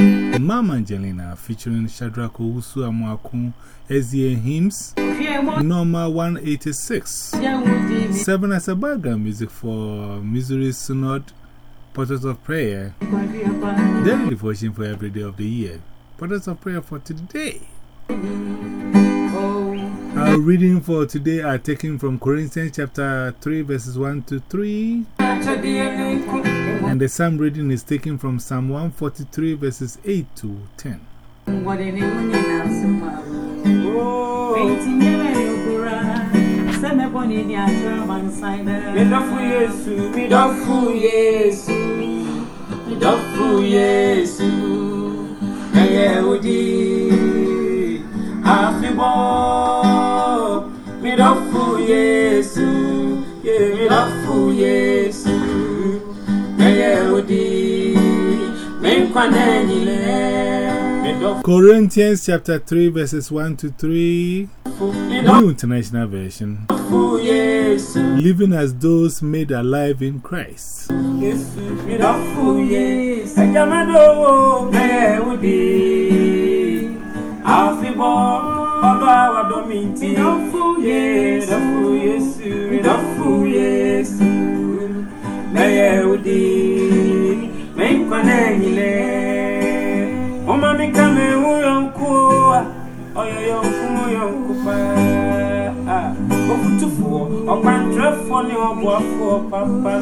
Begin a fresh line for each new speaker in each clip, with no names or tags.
Mama Angelina featuring Shadrach Owusu Amwaku SDA Hymns Norma 186 7 as a background music for Missouri Synod Portals of Prayer Daily devotion for every day of the year Portals of Prayer for today Our reading for today are taken from Corinthians chapter 3 verses 1 to 3 and the psalm reading is taken from Psalm 143 verses 8 to 10.
Midofu
Corinthians chapter 3 verses 1 to 3 New International Version. Living as those made alive in Christ.
Yes, Oh, yeah, yeah, come on, Cooper. Oh, to four, or Pantra for your boy for Papa.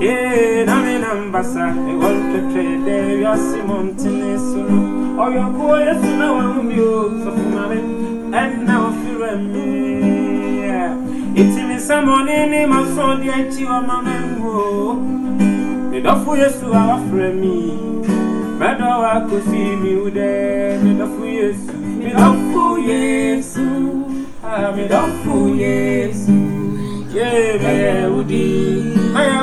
Yeah, I'm an ambassador. I want to trade there, your Simon Tennyson. Oh, your boy, yes, no, I'm you, so for my and now fear me. It's in someone in my son, the IT or my man. The doffo, yes, to our friend me. But I could see me with them, the doffo, yes. Midofu Yesu Ah midofu Yesu Yeah udi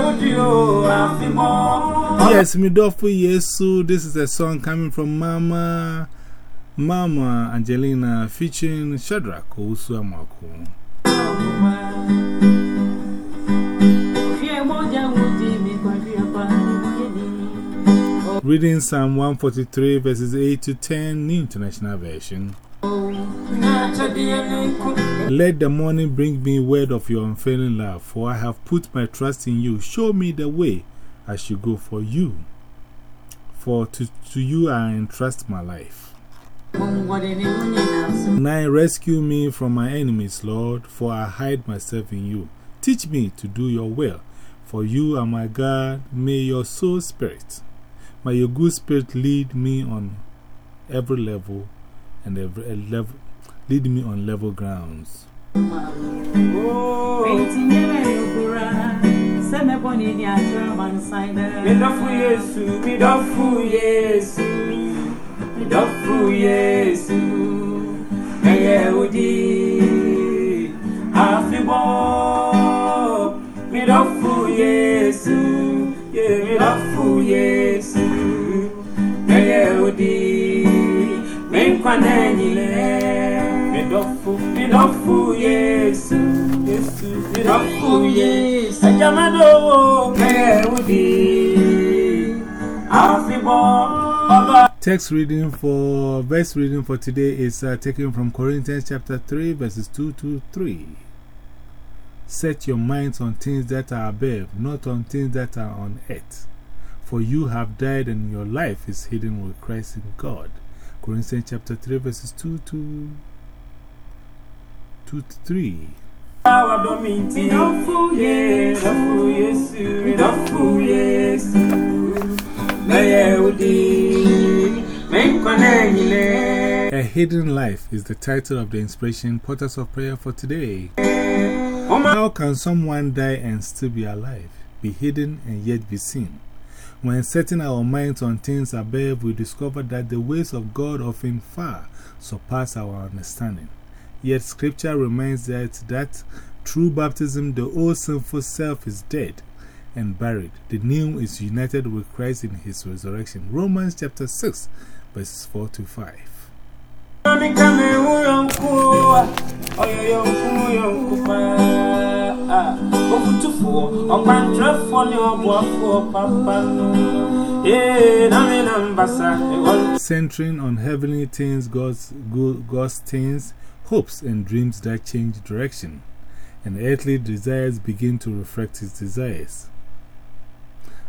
udi o afimo
Yes, Midofu Yesu. This is a song coming from Mama Mama Angelina featuring Shadrach Owusu Reading Psalm 143 verses 8 to 10, New International Version. Let the morning bring me word of your unfailing love, for I have put my trust in you. Show me the way I should go for you. For to, to you I entrust my life. Nine, rescue me from my enemies, Lord, for I hide myself in you. Teach me to do your will, for you are my God. May your soul spirit, may your good spirit lead me on every level and every uh, level, lead me on level grounds.
Midofu
Text reading for, verse reading for today is uh, taken from Corinthians chapter 3, verses 2 to 3. Set your minds on things that are above, not on things that are on earth. For you have died, and your life is hidden with Christ in God. Corinthians chapter 3, verses 2 to, 2 to 3. A Hidden Life is the title of the inspiration Portals of Prayer for today. How can someone die and still be alive, be hidden and yet be seen? When setting our minds on things above, we discover that the ways of God often far surpass our understanding. Yet scripture reminds that that through baptism the old sinful self is dead and buried. The new is united with Christ in his resurrection. Romans chapter 6, verses 4 to 5. Centering on heavenly things, God's, God's things, hopes and dreams that change direction, and earthly desires begin to reflect his desires.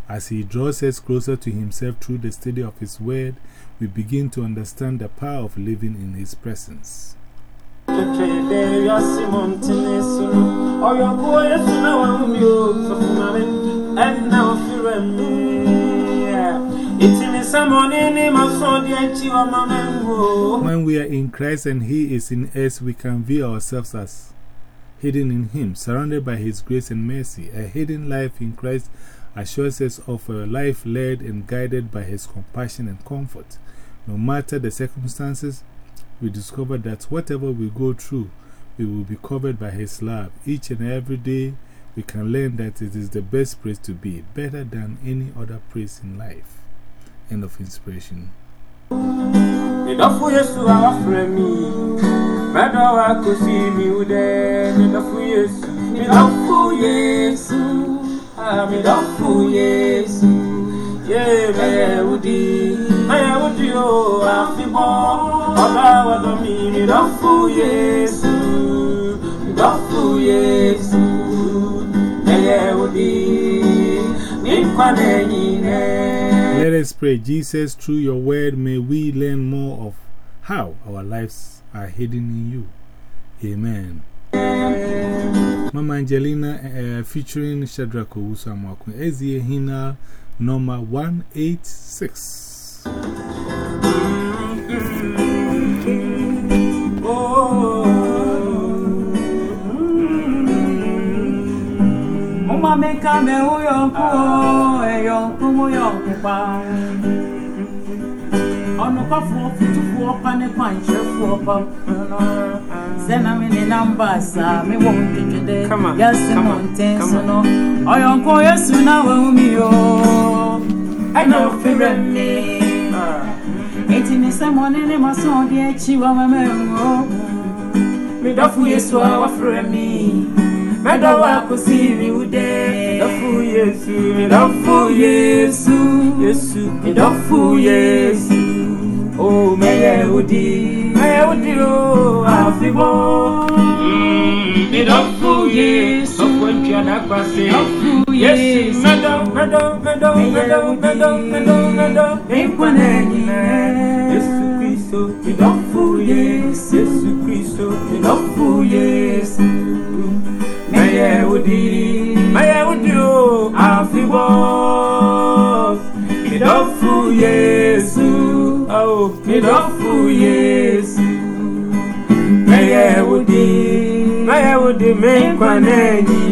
As he draws us closer to himself through the study of his word, we begin to understand the power of living in his presence. When we are in Christ and He is in us, we can view ourselves as hidden in Him, surrounded by His grace and mercy. A hidden life in Christ assures us of a life led and guided by His compassion and comfort. No matter the circumstances, we discover that whatever we go through, we will be covered by His love. Each and every day, we can learn that it is the best place to be, better than any other place in life. End of inspiration.
Amidafu Yesu, ye me udi, aya udi o afibo, oba wadomi midafu Yesu, midafu Yesu.
Let us pray, Jesus, through your word, may we learn more of how our lives are hidden in you. Amen. Mama Angelina、uh, eh, featuring Shadrach Owusu Amakun, Ezie Hina number 186.
Mekame uyonku eyonku uyonku pa Ono kwa fuo fitu fuo pa ne kwa nche fuo pa Sena mini namba sa mi won tikede Yasi monten sono Oyonku yesu na we umiyo Eno fire mi ah. Eti ni se mone ni maso di echi wa meme ngo Midafu yesu wa fire mi. Medawa kusiri ude. Mi wú dé. Dọ́fù Yẹ́sù, mi dọ́fù Yẹ́sù. Yẹ́sù, mi dọ́fù Yẹ́sù. Oh, meye udi, meye udi o, afibo. Mi dofu yes, ọkọ ntwi anagbase. Yes, medo, medo, medo, medo, medo, medo, medo. Nkwa n'enyine. Yesu Kristo, mi dofu yes. Yesu Kristo, mi dofu yes. Meye udi, meye udi o, afibo. Mi dofu Yesu. Oh, me dofu Yesu. Meye wudi, meye wudi me kwa nenyi